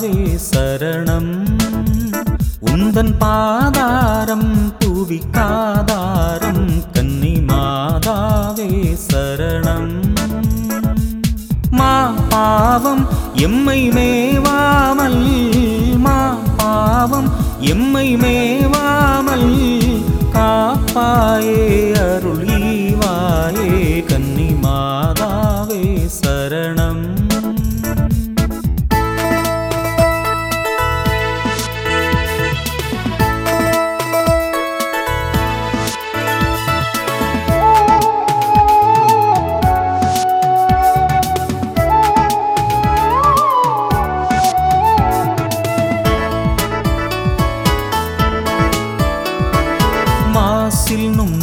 மாதாவே சரணம். உந்தன் பாதாரம் புவிக்காதாரம் கன்னி மாதாவே சரணம். மா பாவம் எம்மை மேவாமல் மா பாவம் எம்மை மேவாமல் காப்பாயே அருள் ஈவாயே கன்னி மாதாவே சரணம்.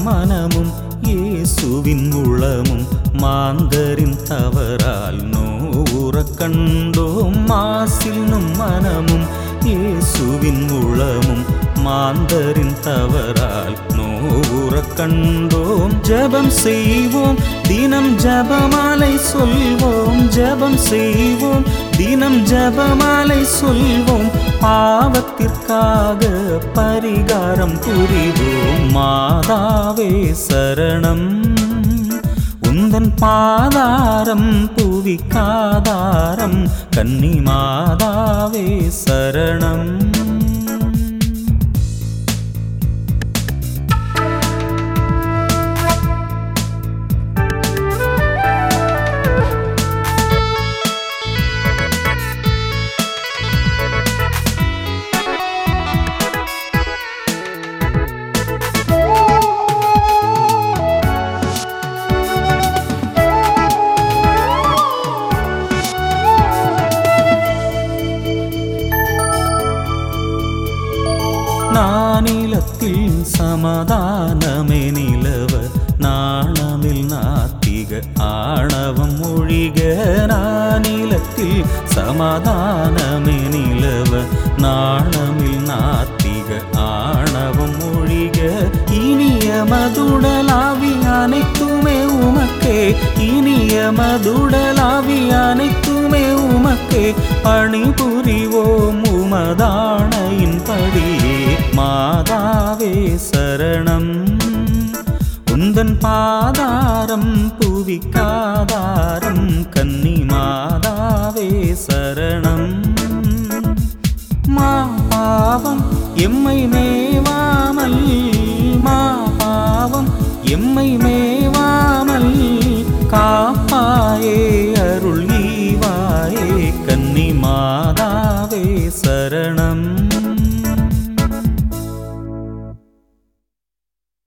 மாசில் நும் மனமும் இயேசுவின் உளமும் மாந்தரின் தவறால் நோவுறக் கண்டோம். மாசில் நும் மனமும் இயேசுவின் உளமும் மாந்தரின் தவறால் நோவுறக் கண்டோம். ஜெபம் செய்வோம் தினம் ஜெபமாலை சொல்வோம். ஜெபம் செய்வோம் தினம் ஜெபமாலை சொல்வோம். பாவத்திற்காக பரிகாரம் புரிவோம். மாதாவே சரணம். உந்தன் பாதாரம் புவிக்காதாரம் கன்னி மாதாவே சரணம். காலத்தில் சமாதானமே நிலவ நாணமில் நாத்திக ஆணவம் ஒழிக நானிலத்தில் சமாதானமே நிலவ நாணமில் நாத்திக ஆணவம் ஒழிக இனிய மதுடலாவி அனைத்துமே உமக்கே இனிய மதுடலாவி அனைத்துமே உமக்கே பணிபுரிவோம் உமதானையின் படியே மாதாவே சரணம். உந்தன் பாதாரம் புவிக்காதாரம் கன்னி மாதாவே சரணம். மா பாவம் எம்மை மேவாமல் மா பாவம் எம்மை மேவாமல் காப்பாயே அருள் ஈவாயே கன்னி மாதாவே சரணம்.